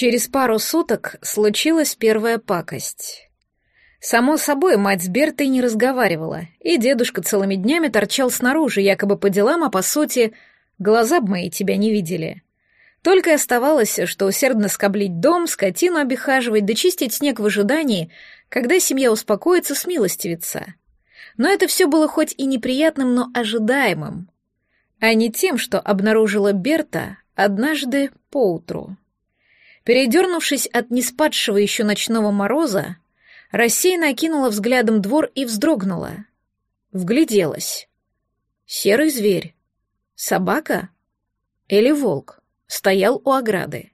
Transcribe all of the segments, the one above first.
Через пару суток случилась первая пакость. Само собой, мать с Бертой не разговаривала, и дедушка целыми днями торчал снаружи, якобы по делам, а по сути, глаза б мои тебя не видели. Только и оставалось, что усердно скоблить дом, скотину обихаживать, да чистить снег в ожидании, когда семья успокоится, смилостивится. Но это все было хоть и неприятным, но ожидаемым, а не тем, что обнаружила Берта однажды поутру. Передернувшись от неспадшего еще ночного мороза, рассеянно окинула взглядом двор и вздрогнула. Вгляделась. Серый зверь. Собака? Или волк? Стоял у ограды.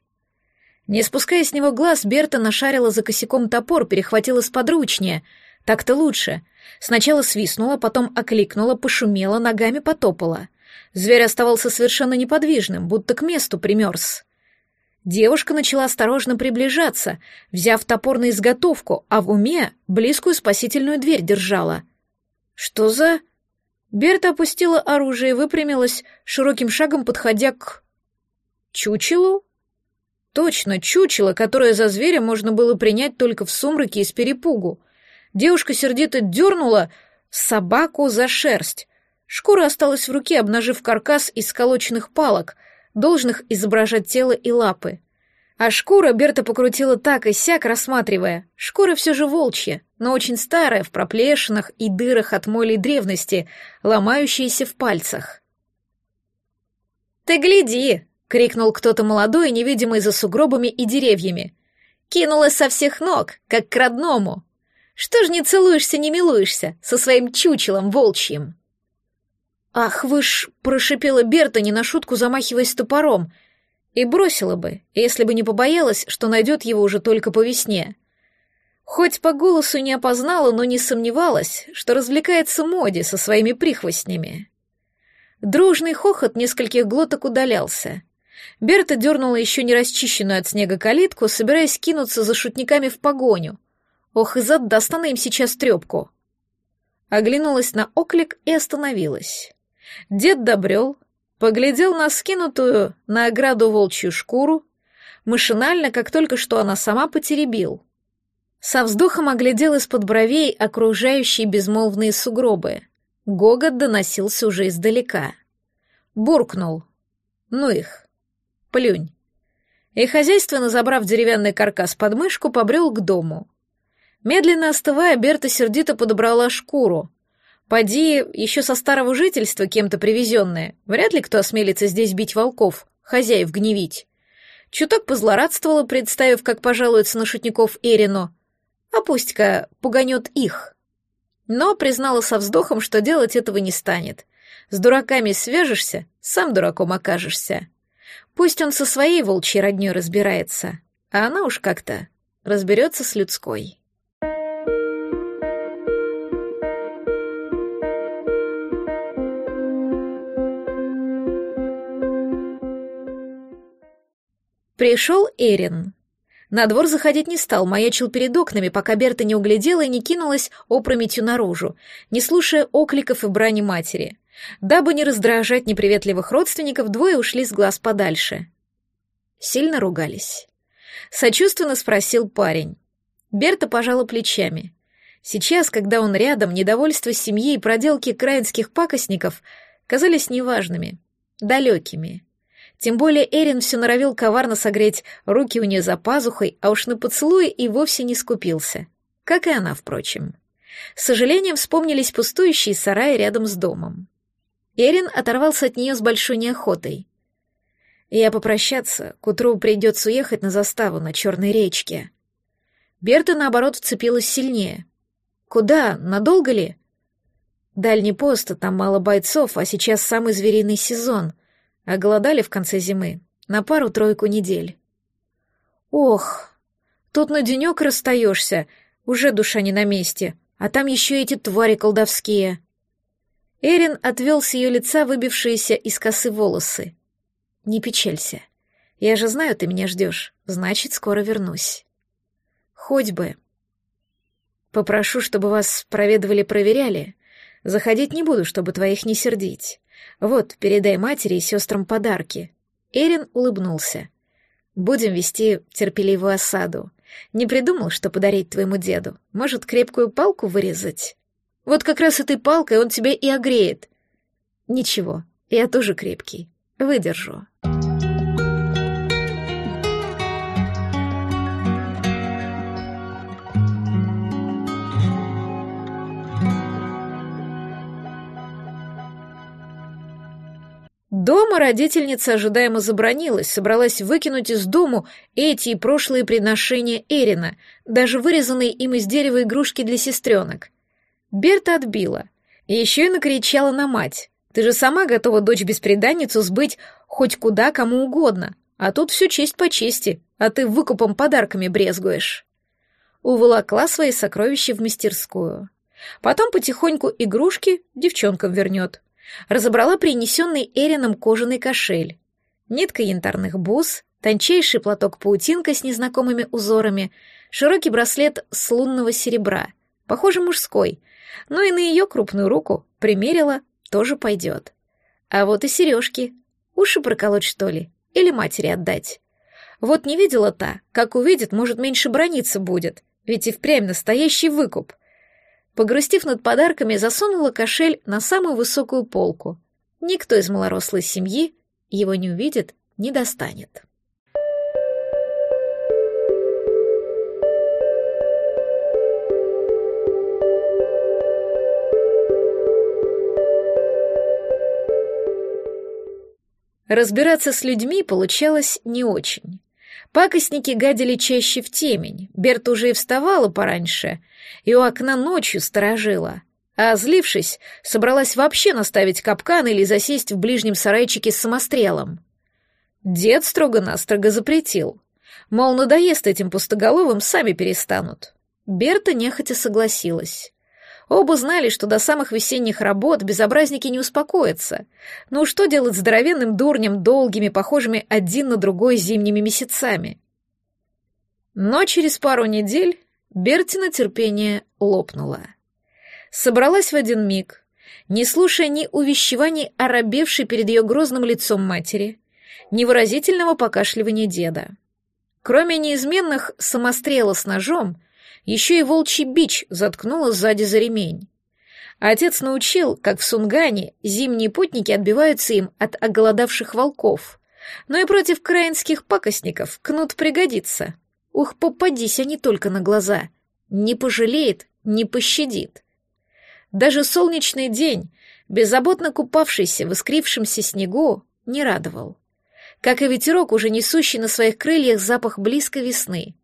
Не спуская с него глаз, Берта нашарила за косяком топор, перехватила сподручнее. Так-то лучше. Сначала свистнула, потом окликнула, пошумела, ногами потопала. Зверь оставался совершенно неподвижным, будто к месту примерз. Девушка начала осторожно приближаться, взяв топор на изготовку, а в уме близкую спасительную дверь держала. «Что за...» Берта опустила оружие и выпрямилась, широким шагом подходя к... Чучелу? Точно, чучело, которое за зверя можно было принять только в сумраке и с перепугу. Девушка сердито дернула собаку за шерсть. Шкура осталась в руке, обнажив каркас из сколоченных палок, должных изображать тело и лапы. А шкура Берта покрутила так и сяк, рассматривая. Шкура все же волчья, но очень старая, в проплешинах и дырах от молей древности, ломающаяся в пальцах. «Ты гляди!» — крикнул кто-то молодой, невидимый за сугробами и деревьями. «Кинулась со всех ног, как к родному. Что ж не целуешься, не милуешься со своим чучелом волчьим?» «Ах вы ж!» — прошипела Берта, не на шутку замахиваясь топором. И бросила бы, если бы не побоялась, что найдет его уже только по весне. Хоть по голосу не опознала, но не сомневалась, что развлекается Моди со своими прихвостнями. Дружный хохот нескольких глоток удалялся. Берта дернула еще не расчищенную от снега калитку, собираясь кинуться за шутниками в погоню. Ох, и зад достану им сейчас трепку. Оглянулась на оклик и остановилась. Дед добрел, поглядел на скинутую на ограду волчью шкуру, машинально, как только что она сама потеребил. Со вздохом оглядел из-под бровей окружающие безмолвные сугробы. Гогот доносился уже издалека. Буркнул. Ну их. Плюнь. И хозяйственно забрав деревянный каркас под мышку, побрел к дому. Медленно остывая, Берта сердито подобрала шкуру, Поди, еще со старого жительства кем-то привезенная. Вряд ли кто осмелится здесь бить волков, хозяев гневить. Чуток позлорадствовала, представив, как пожалуется на шутников Эрину. А пусть-ка пуганет их. Но признала со вздохом, что делать этого не станет. С дураками свяжешься, сам дураком окажешься. Пусть он со своей волчьей родней разбирается, а она уж как-то разберется с людской. Пришел Эрин. На двор заходить не стал, маячил перед окнами, пока Берта не углядела и не кинулась опрометью наружу, не слушая окликов и брани матери. Дабы не раздражать неприветливых родственников, двое ушли с глаз подальше. Сильно ругались. Сочувственно спросил парень. Берта пожала плечами. Сейчас, когда он рядом, недовольство семьи и проделки краинских пакостников казались неважными, далекими. Тем более Эрин все норовил коварно согреть руки у нее за пазухой, а уж на поцелуе и вовсе не скупился. Как и она, впрочем. С сожалением вспомнились пустующие сараи рядом с домом. Эрин оторвался от нее с большой неохотой. «Я попрощаться, к утру придется уехать на заставу на Черной речке». Берта, наоборот, вцепилась сильнее. «Куда? Надолго ли?» «Дальний пост, там мало бойцов, а сейчас самый звериный сезон», а голодали в конце зимы на пару-тройку недель. Ох, тут на денек расстаешься, уже душа не на месте, а там еще эти твари колдовские. Эрин отвел с ее лица выбившиеся из косы волосы. Не печалься. Я же знаю, ты меня ждешь, значит, скоро вернусь. Хоть бы. Попрошу, чтобы вас проведывали-проверяли. Заходить не буду, чтобы твоих не сердить. Вот, передай матери и сестрам подарки». Эрин улыбнулся. Будем вести терпеливую осаду. Не придумал, что подарить твоему деду. Может, крепкую палку вырезать? Вот как раз этой палкой он тебя и огреет. Ничего, я тоже крепкий. Выдержу. Дома родительница ожидаемо забронилась, собралась выкинуть из дому эти и прошлые приношения Эрина, даже вырезанные им из дерева игрушки для сестренок. Берта отбила. Еще и накричала на мать. «Ты же сама готова дочь-беспреданницу сбыть хоть куда кому угодно, а тут все честь по чести, а ты выкупом подарками брезгуешь». Уволокла свои сокровища в мастерскую. Потом потихоньку игрушки девчонкам вернет, разобрала принесенный Эрином кожаный кошель. Нитка янтарных бус, тончайший платок-паутинка с незнакомыми узорами, широкий браслет с лунного серебра, похоже, мужской, но и на ее крупную руку примерила, тоже пойдет. А вот и сережки. Уши проколоть, что ли? Или матери отдать? Вот не видела та, как увидит, может, меньше брониться будет, ведь и впрямь настоящий выкуп — Погрустив над подарками, засунула кошель на самую высокую полку. Никто из малорослой семьи его не увидит, не достанет. Разбираться с людьми получалось не очень. Пакостники гадили чаще в темень, Берта уже и вставала пораньше, и у окна ночью сторожила. А злившись, собралась вообще наставить капкан или засесть в ближнем сарайчике с самострелом. Дед строго-настрого запретил. Мол, надоест этим пустоголовым, сами перестанут. Берта нехотя согласилась. Оба знали, что до самых весенних работ безобразники не успокоятся. Ну что делать здоровенным дурнем долгими, похожими один на другой зимними месяцами? Но через пару недель Бертина терпение лопнуло. Собралась в один миг, не слушая ни увещеваний оробевшей перед ее грозным лицом матери, ни выразительного покашливания деда. Кроме неизменных самострела с ножом, еще и волчий бич заткнула сзади за ремень. Отец научил, как в Сунгане зимние путники отбиваются им от оголодавших волков. Но и против краинских пакостников кнут пригодится. Ух, попадись они только на глаза. Не пожалеет, не пощадит. Даже солнечный день, беззаботно купавшийся в искрившемся снегу, не радовал. Как и ветерок, уже несущий на своих крыльях запах близкой весны.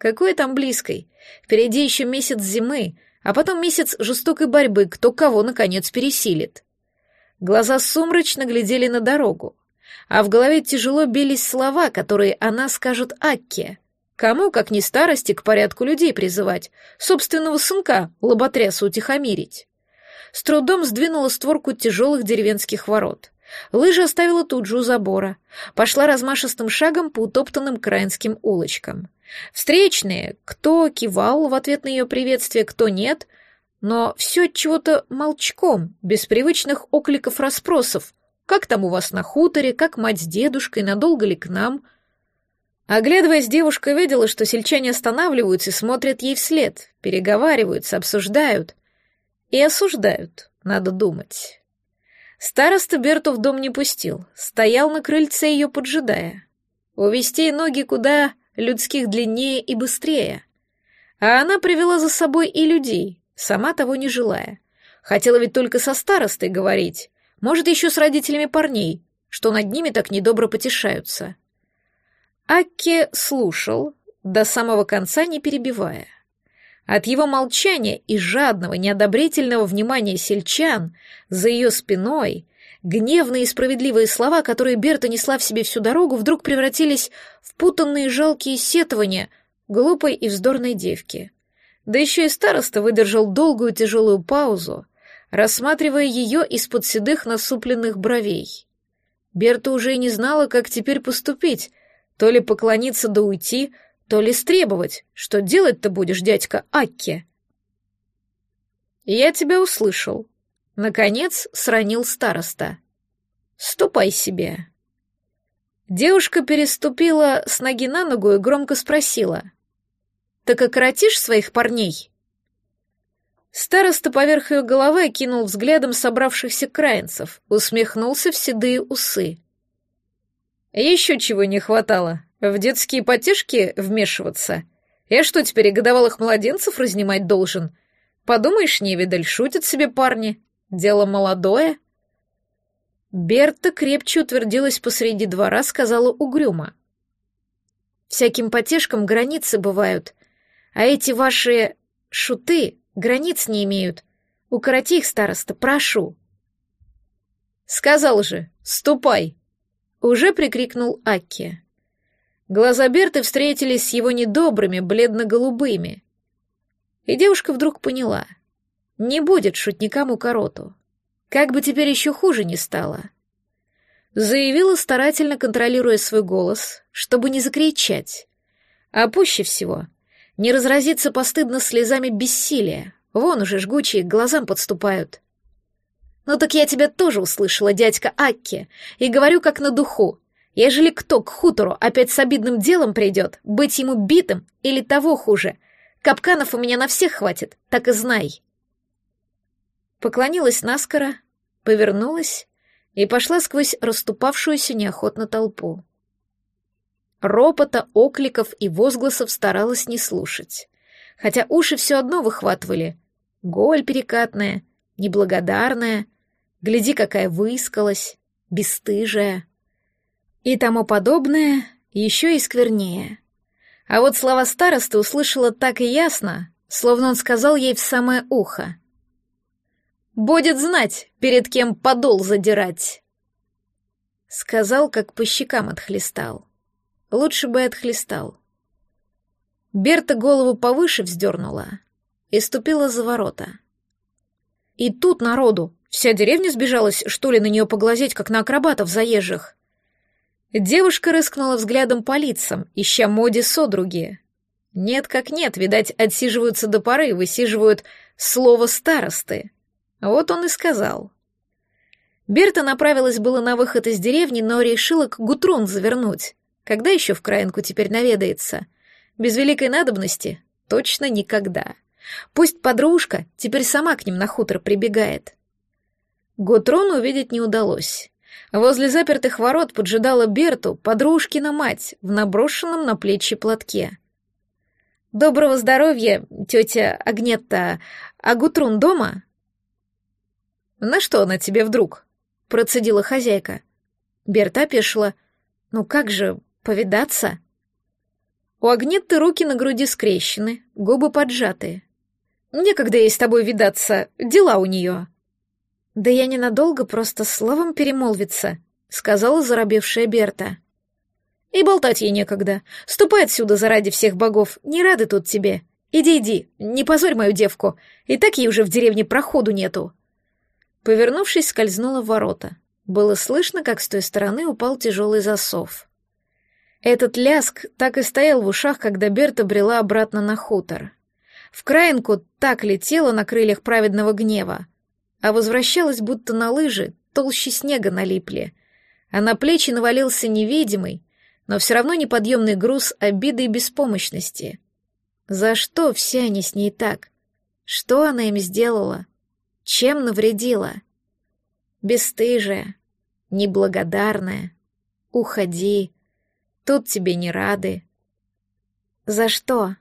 Какой там близкой? Впереди еще месяц зимы, а потом месяц жестокой борьбы, кто кого, наконец, пересилит. Глаза сумрачно глядели на дорогу, а в голове тяжело бились слова, которые она скажет Акке. Кому, как ни старости, к порядку людей призывать, собственного сынка, лоботряса утихомирить. С трудом сдвинула створку тяжелых деревенских ворот. Лыжи оставила тут же у забора. Пошла размашистым шагом по утоптанным краинским улочкам. Встречные, кто кивал в ответ на ее приветствие, кто нет, но все чего-то молчком, без привычных окликов-расспросов. Как там у вас на хуторе, как мать с дедушкой, надолго ли к нам? Оглядываясь, девушка видела, что сельчане останавливаются и смотрят ей вслед, переговариваются, обсуждают. И осуждают, надо думать. Староста Берту в дом не пустил, стоял на крыльце ее поджидая. Увести ноги куда людских длиннее и быстрее. А она привела за собой и людей, сама того не желая. Хотела ведь только со старостой говорить, может, еще с родителями парней, что над ними так недобро потешаются. Акке слушал, до самого конца не перебивая. От его молчания и жадного, неодобрительного внимания сельчан за ее спиной Гневные и справедливые слова, которые Берта несла в себе всю дорогу, вдруг превратились в путанные жалкие сетования глупой и вздорной девки. Да еще и староста выдержал долгую тяжелую паузу, рассматривая ее из-под седых насупленных бровей. Берта уже и не знала, как теперь поступить, то ли поклониться да уйти, то ли стребовать. Что делать-то будешь, дядька Акке? «Я тебя услышал», Наконец сранил староста. «Ступай себе». Девушка переступила с ноги на ногу и громко спросила. «Так окоротишь своих парней?» Староста поверх ее головы кинул взглядом собравшихся краинцев, усмехнулся в седые усы. «Еще чего не хватало. В детские потешки вмешиваться? Я что, теперь и годовалых младенцев разнимать должен? Подумаешь, невидаль, шутят себе парни. Дело молодое». Берта крепче утвердилась посреди двора, сказала угрюмо. «Всяким потешкам границы бывают, а эти ваши шуты границ не имеют. Укороти их, староста, прошу». «Сказал же, ступай!» — уже прикрикнул Акки. Глаза Берты встретились с его недобрыми, бледно-голубыми. И девушка вдруг поняла. Не будет шутникам укороту. Как бы теперь еще хуже не стало. Заявила, старательно контролируя свой голос, чтобы не закричать. А пуще всего не разразиться постыдно слезами бессилия. Вон уже жгучие к глазам подступают. «Ну так я тебя тоже услышала, дядька Акки, и говорю как на духу. Ежели кто к хутору опять с обидным делом придет, быть ему битым или того хуже, капканов у меня на всех хватит, так и знай» поклонилась наскоро, повернулась и пошла сквозь расступавшуюся неохотно толпу. Ропота, окликов и возгласов старалась не слушать, хотя уши все одно выхватывали. Голь перекатная, неблагодарная, гляди, какая выискалась, бесстыжая. И тому подобное еще и сквернее. А вот слова старосты услышала так и ясно, словно он сказал ей в самое ухо. Будет знать, перед кем подол задирать. Сказал, как по щекам отхлестал. Лучше бы отхлестал. Берта голову повыше вздернула и ступила за ворота. И тут народу. Вся деревня сбежалась, что ли, на нее поглазеть, как на акробатов заезжих. Девушка рыскнула взглядом по лицам, ища моде содруги. Нет как нет, видать, отсиживаются до поры, высиживают слово старосты. Вот он и сказал. Берта направилась было на выход из деревни, но решила к Гутрун завернуть. Когда еще в краинку теперь наведается? Без великой надобности? Точно никогда. Пусть подружка теперь сама к ним на хутор прибегает. Гутрун увидеть не удалось. Возле запертых ворот поджидала Берту подружкина мать в наброшенном на плечи платке. «Доброго здоровья, тетя Агнетта. А Гутрун дома?» «На что она тебе вдруг?» — процедила хозяйка. Берта опешила. «Ну как же, повидаться?» У Агнетты руки на груди скрещены, губы поджатые. «Некогда ей с тобой видаться, дела у нее». «Да я ненадолго, просто словом перемолвиться», — сказала заробевшая Берта. «И болтать ей некогда. Ступай отсюда заради всех богов, не рады тут тебе. Иди, иди, не позорь мою девку, и так ей уже в деревне проходу нету». Повернувшись, скользнула в ворота. Было слышно, как с той стороны упал тяжелый засов. Этот ляск так и стоял в ушах, когда Берта брела обратно на хутор. В краинку так летела на крыльях праведного гнева, а возвращалась будто на лыжи, толще снега налипли, а на плечи навалился невидимый, но все равно неподъемный груз обиды и беспомощности. За что все они с ней так? Что она им сделала? Чем навредила? Бестыжая, неблагодарная. Уходи. Тут тебе не рады. За что?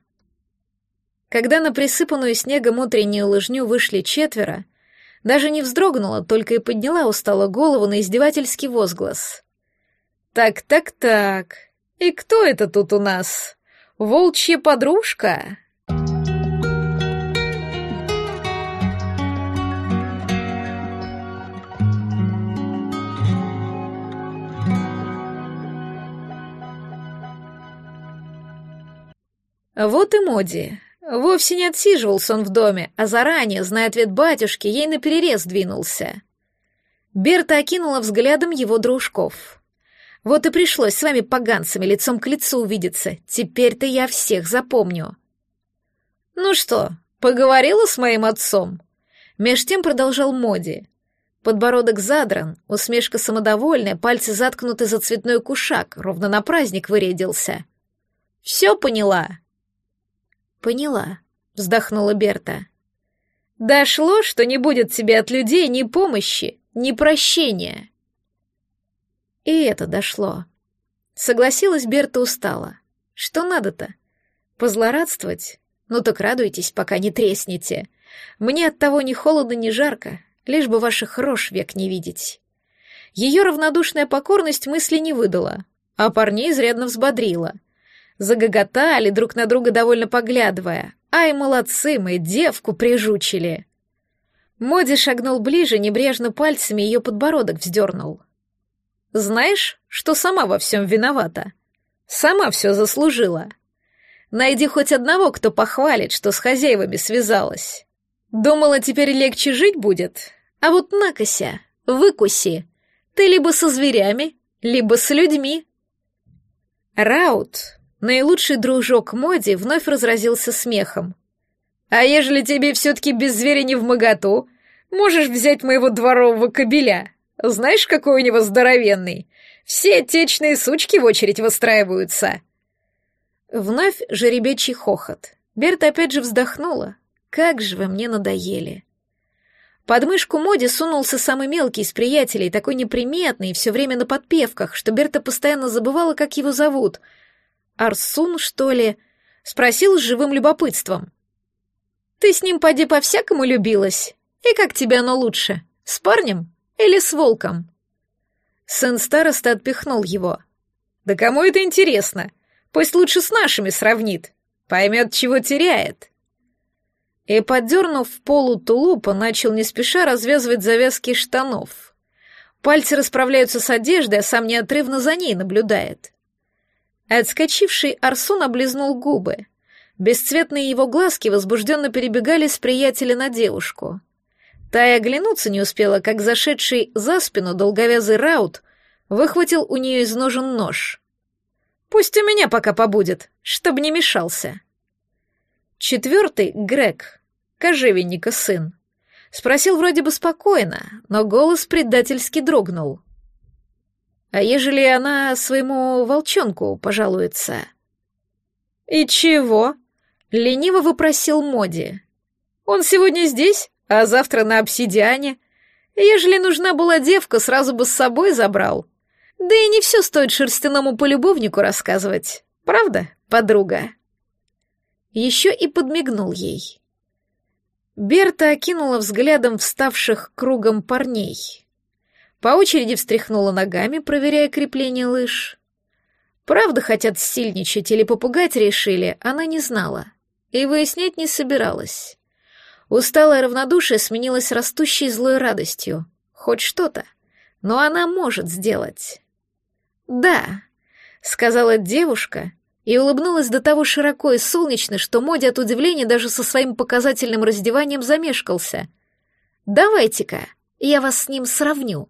Когда на присыпанную снегом утреннюю лыжню вышли четверо, даже не вздрогнула, только и подняла устало голову на издевательский возглас. «Так-так-так, и кто это тут у нас? Волчья подружка?» Вот и Моди. Вовсе не отсиживался он в доме, а заранее, зная ответ батюшки, ей наперерез двинулся. Берта окинула взглядом его дружков. Вот и пришлось с вами поганцами лицом к лицу увидеться. Теперь-то я всех запомню. Ну что, поговорила с моим отцом? Меж тем продолжал Моди. Подбородок задран, усмешка самодовольная, пальцы заткнуты за цветной кушак, ровно на праздник вырядился. «Все поняла?» «Поняла», — вздохнула Берта. «Дошло, что не будет тебе от людей ни помощи, ни прощения». И это дошло. Согласилась Берта устала. Что надо-то? Позлорадствовать? Ну так радуйтесь, пока не треснете. Мне от того ни холодно, ни жарко, лишь бы ваших рож век не видеть. Ее равнодушная покорность мысли не выдала, а парней изрядно взбодрила. Загоготали, друг на друга довольно поглядывая. Ай, молодцы мы, девку прижучили. Моди шагнул ближе, небрежно пальцами ее подбородок вздернул. Знаешь, что сама во всем виновата? Сама все заслужила. Найди хоть одного, кто похвалит, что с хозяевами связалась. Думала, теперь легче жить будет? А вот накося, выкуси. Ты либо со зверями, либо с людьми. Раут, наилучший дружок Моди, вновь разразился смехом. А ежели тебе все-таки без зверя не в моготу, можешь взять моего дворового кобеля. Знаешь, какой у него здоровенный? Все течные сучки в очередь выстраиваются. Вновь жеребечий хохот. Берта опять же вздохнула. Как же вы мне надоели. Под мышку Моди сунулся самый мелкий из приятелей, такой неприметный, все время на подпевках, что Берта постоянно забывала, как его зовут. Арсун, что ли? Спросил с живым любопытством. «Ты с ним, поди, по-всякому любилась? И как тебе оно лучше? С парнем или с волком?» Сын староста отпихнул его. «Да кому это интересно? Пусть лучше с нашими сравнит. Поймет, чего теряет». И, поддернув полу тулупа, начал не спеша развязывать завязки штанов. Пальцы расправляются с одеждой, а сам неотрывно за ней наблюдает. Отскочивший Арсун облизнул губы. Бесцветные его глазки возбужденно перебегали с приятеля на девушку. Та и оглянуться не успела, как зашедший за спину долговязый раут выхватил у нее из ножен нож. «Пусть у меня пока побудет, чтобы не мешался». Четвертый — Грег, кожевенника сын. Спросил вроде бы спокойно, но голос предательски дрогнул. «А ежели она своему волчонку пожалуется?» «И чего?» — лениво выпросил Моди. «Он сегодня здесь, а завтра на обсидиане. Ежели нужна была девка, сразу бы с собой забрал. Да и не все стоит шерстяному полюбовнику рассказывать. Правда, подруга?» Еще и подмигнул ей. Берта окинула взглядом вставших кругом парней. По очереди встряхнула ногами, проверяя крепление лыж. Правда хотят сильничать или попугать решили, она не знала. И выяснять не собиралась. Усталое равнодушие сменилось растущей злой радостью. Хоть что-то. Но она может сделать. «Да», — сказала девушка и улыбнулась до того широко и солнечно, что Моди от удивления даже со своим показательным раздеванием замешкался. «Давайте-ка, я вас с ним сравню».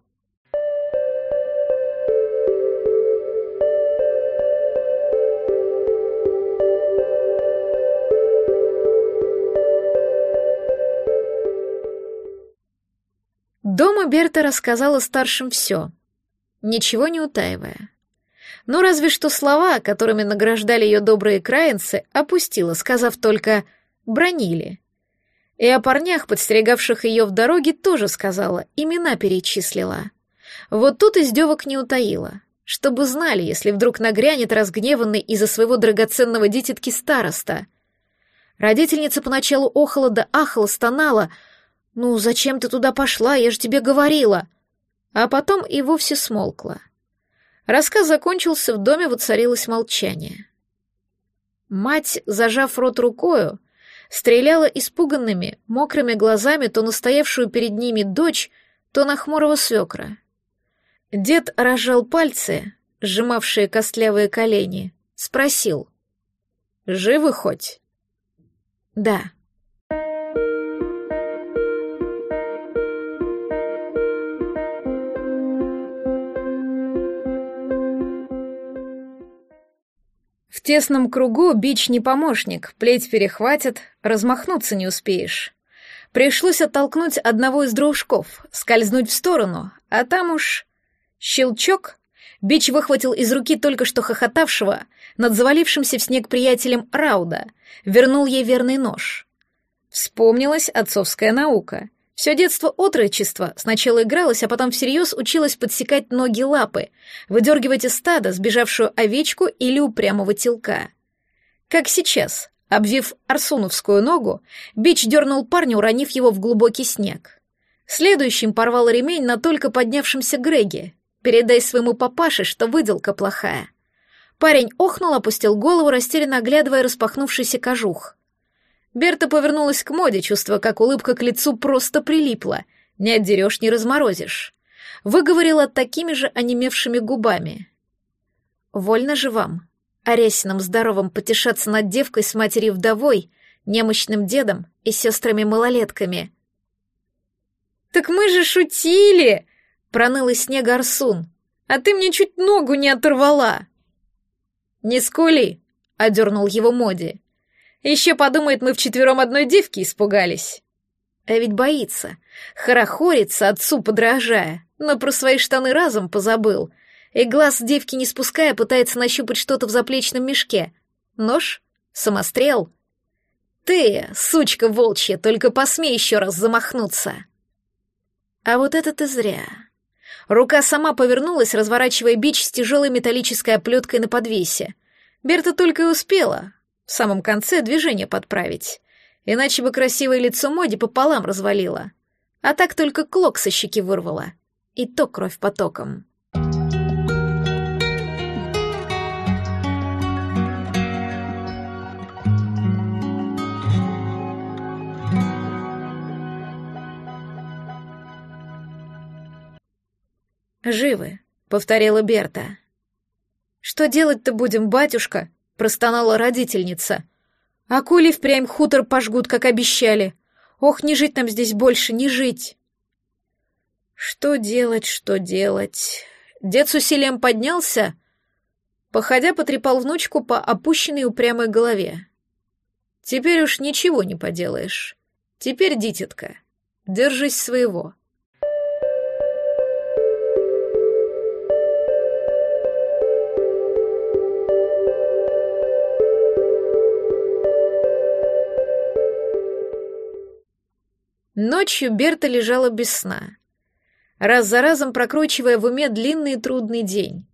Дома Берта рассказала старшим все, ничего не утаивая. Но разве что слова, которыми награждали ее добрые краинцы, опустила, сказав только «бронили». И о парнях, подстерегавших ее в дороге, тоже сказала, имена перечислила. Вот тут издевок не утаила, чтобы знали, если вдруг нагрянет разгневанный из-за своего драгоценного дитятки староста. Родительница поначалу охала да ахала, стонала — «Ну, зачем ты туда пошла? Я же тебе говорила!» А потом и вовсе смолкла. Рассказ закончился, в доме воцарилось молчание. Мать, зажав рот рукою, стреляла испуганными, мокрыми глазами то на стоявшую перед ними дочь, то на хмурого свекра. Дед разжал пальцы, сжимавшие костлявые колени, спросил. «Живы хоть?» «Да», тесном кругу бич не помощник, плеть перехватит, размахнуться не успеешь. Пришлось оттолкнуть одного из дружков, скользнуть в сторону, а там уж... Щелчок. Бич выхватил из руки только что хохотавшего над завалившимся в снег приятелем Рауда, вернул ей верный нож. Вспомнилась отцовская наука. Все детство отрочество сначала игралась, а потом всерьез училась подсекать ноги-лапы, выдергивать из стада сбежавшую овечку или упрямого телка. Как сейчас, обвив арсуновскую ногу, Бич дернул парня, уронив его в глубокий снег. Следующим порвал ремень на только поднявшемся Греге. «Передай своему папаше, что выделка плохая». Парень охнул, опустил голову, растерянно оглядывая распахнувшийся кожух. Берта повернулась к моде, чувствуя, как улыбка к лицу просто прилипла. Не отдерешь, не разморозишь. Выговорила такими же онемевшими губами. «Вольно же вам, Аресином здоровым потешаться над девкой с матерью-вдовой, немощным дедом и сестрами-малолетками». «Так мы же шутили!» — проныл из снега Арсун. «А ты мне чуть ногу не оторвала!» «Не скули!» — одернул его Моди. Еще подумает, мы вчетвером одной девки испугались. А ведь боится, хорохорится отцу подражая, но про свои штаны разом позабыл. И глаз девки не спуская, пытается нащупать что-то в заплечном мешке. Нож? Самострел? Ты, сучка волчья, только посмей еще раз замахнуться. А вот это ты зря. Рука сама повернулась, разворачивая бич с тяжелой металлической оплеткой на подвесе. Берта только и успела, в самом конце движение подправить. Иначе бы красивое лицо Моди пополам развалило. А так только клок со щеки вырвало. И то кровь потоком. «Живы», — повторила Берта. «Что делать-то будем, батюшка?» Простонала родительница. А коли впрямь хутор пожгут, как обещали. Ох, не жить нам здесь больше, не жить. Что делать, что делать? Дед с усилием поднялся, походя потрепал внучку по опущенной упрямой голове. Теперь уж ничего не поделаешь. Теперь, дитятка, держись своего. Ночью Берта лежала без сна, раз за разом прокручивая в уме длинный и трудный день.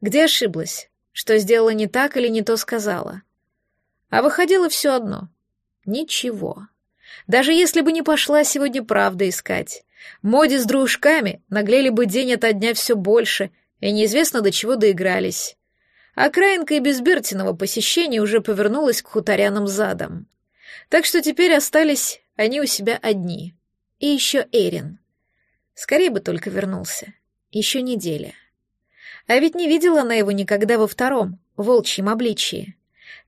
Где ошиблась? Что сделала не так или не то сказала? А выходило все одно. Ничего. Даже если бы не пошла сегодня правда искать. Моди с дружками наглели бы день ото дня все больше, и неизвестно до чего доигрались. А краинка и без Бертиного посещения уже повернулась к хуторянам задом. Так что теперь остались они у себя одни. И еще Эрин. Скорее бы только вернулся. Еще неделя. А ведь не видела она его никогда во втором, волчьем обличии.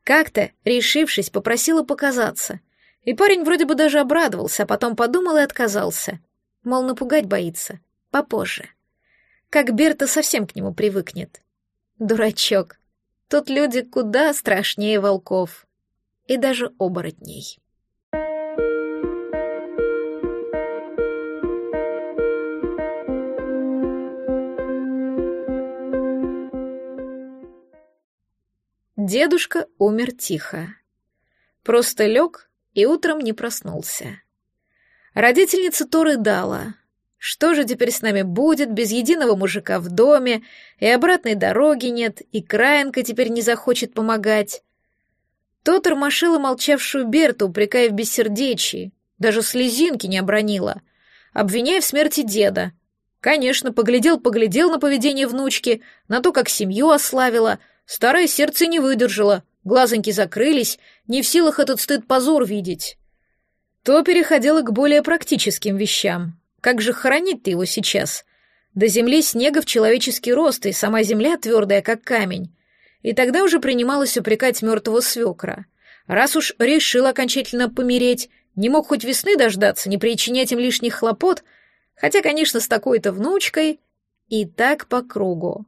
Как-то, решившись, попросила показаться. И парень вроде бы даже обрадовался, а потом подумал и отказался. Мол, напугать боится. Попозже. Как Берта совсем к нему привыкнет. Дурачок. Тут люди куда страшнее волков. И даже оборотней. Дедушка умер тихо. Просто лег и утром не проснулся. Родительница то рыдала. Что же теперь с нами будет, без единого мужика в доме, и обратной дороги нет, и Краенка теперь не захочет помогать. Тот ромашила молчавшую Берту, упрекая в бессердечии, даже слезинки не обронила, обвиняя в смерти деда. Конечно, поглядел-поглядел на поведение внучки, на то, как семью ославила — Старое сердце не выдержало, глазоньки закрылись, не в силах этот стыд-позор видеть. То переходило к более практическим вещам. Как же хоронить-то его сейчас? До земли снега в человеческий рост, и сама земля твердая, как камень. И тогда уже принималось упрекать мертвого свекра. Раз уж решил окончательно помереть, не мог хоть весны дождаться, не причинять им лишних хлопот, хотя, конечно, с такой-то внучкой, и так по кругу.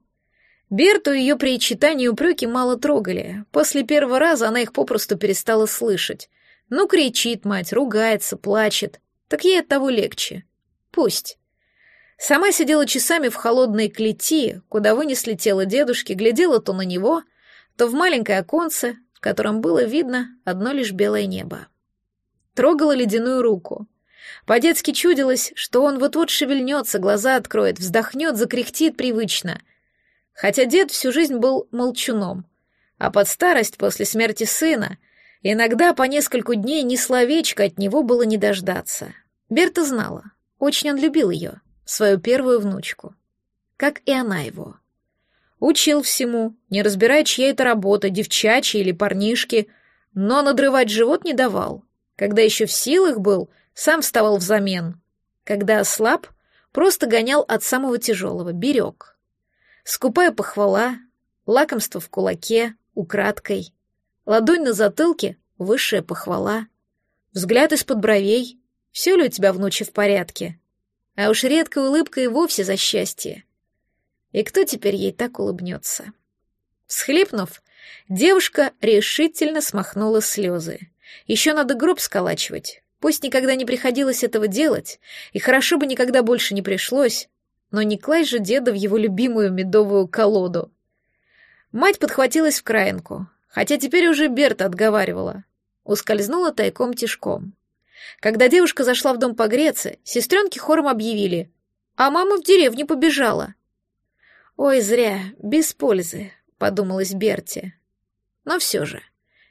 Берту ее причитания и упреки мало трогали. После первого раза она их попросту перестала слышать. Ну, кричит мать, ругается, плачет. Так ей от того легче. Пусть. Сама сидела часами в холодной клети, куда вынесли тело дедушки, глядела то на него, то в маленькое оконце, в котором было видно одно лишь белое небо. Трогала ледяную руку. По-детски чудилось, что он вот-вот шевельнется, глаза откроет, вздохнет, закряхтит привычно. Хотя дед всю жизнь был молчуном, а под старость после смерти сына иногда по нескольку дней ни словечко от него было не дождаться. Берта знала, очень он любил ее свою первую внучку, как и она его. Учил всему, не разбирая, чья это работа, девчачья или парнишки, но надрывать живот не давал. Когда еще в силах был, сам вставал взамен. Когда ослаб, просто гонял от самого тяжелого, берег. Скупая похвала, лакомство в кулаке, украдкой. Ладонь на затылке — высшая похвала. Взгляд из-под бровей — все ли у тебя, внучи, в порядке? А уж редкая улыбка и вовсе за счастье. И кто теперь ей так улыбнется? Схлипнув, девушка решительно смахнула слезы. Еще надо гроб сколачивать. Пусть никогда не приходилось этого делать, и хорошо бы никогда больше не пришлось, но не класть же деда в его любимую медовую колоду. Мать подхватилась в краинку, хотя теперь уже Берта отговаривала. Ускользнула тайком тишком. Когда девушка зашла в дом погреться, сестренки хором объявили. А мама в деревню побежала. «Ой, зря, без пользы», — подумалась Берти. Но все же,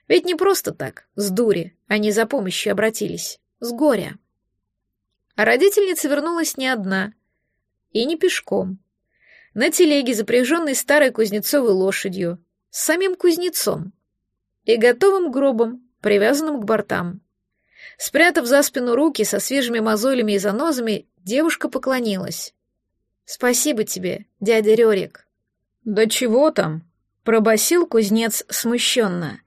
ведь не просто так, с дури, они за помощью обратились, с горя. А родительница вернулась не одна, и не пешком. На телеге, запряженной старой кузнецовой лошадью, с самим кузнецом и готовым гробом, привязанным к бортам. Спрятав за спину руки со свежими мозолями и занозами, девушка поклонилась. «Спасибо тебе, дядя Рерик». «Да чего там?» — пробасил кузнец смущенно.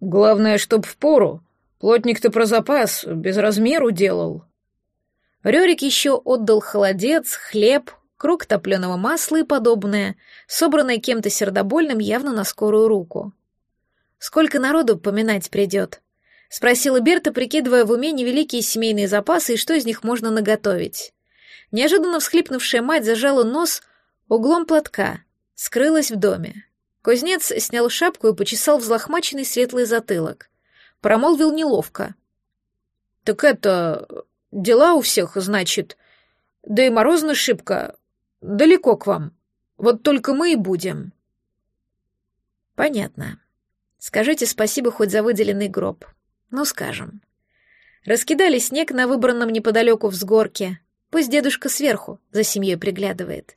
«Главное, чтоб в пору. Плотник-то про запас, без размеру делал». Рерик еще отдал холодец, хлеб, круг топленого масла и подобное, собранное кем-то сердобольным явно на скорую руку. «Сколько народу поминать придет?» — спросила Берта, прикидывая в уме невеликие семейные запасы и что из них можно наготовить. Неожиданно всхлипнувшая мать зажала нос углом платка, скрылась в доме. Кузнец снял шапку и почесал взлохмаченный светлый затылок. Промолвил неловко. «Так это... дела у всех, значит. Да и морозно шибко. Далеко к вам. Вот только мы и будем». «Понятно. Скажите спасибо хоть за выделенный гроб. Ну, скажем. Раскидали снег на выбранном неподалеку взгорке. Пусть дедушка сверху за семьей приглядывает.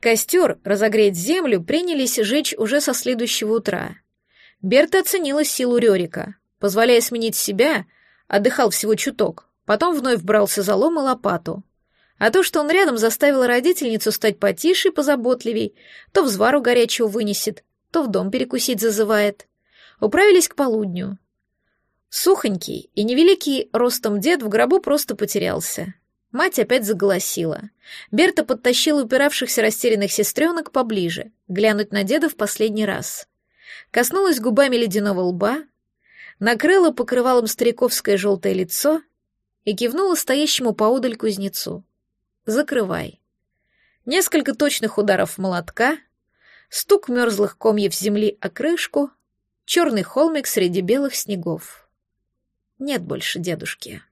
Костер, разогреть землю, принялись жечь уже со следующего утра. Берта оценила силу Рерика. Позволяя сменить себя, отдыхал всего чуток, потом вновь брался за лом и лопату. А то, что он рядом заставил родительницу стать потише и позаботливей, то взвару горячего вынесет, то в дом перекусить зазывает. Управились к полудню. Сухонький и невеликий ростом дед в гробу просто потерялся. Мать опять заголосила. Берта подтащила упиравшихся растерянных сестренок поближе, глянуть на деда в последний раз. Коснулась губами ледяного лба, накрыла покрывалом стариковское желтое лицо и кивнула стоящему поодаль кузнецу. «Закрывай». Несколько точных ударов молотка, стук мерзлых комьев земли о крышку, черный холмик среди белых снегов. Нет больше дедушки.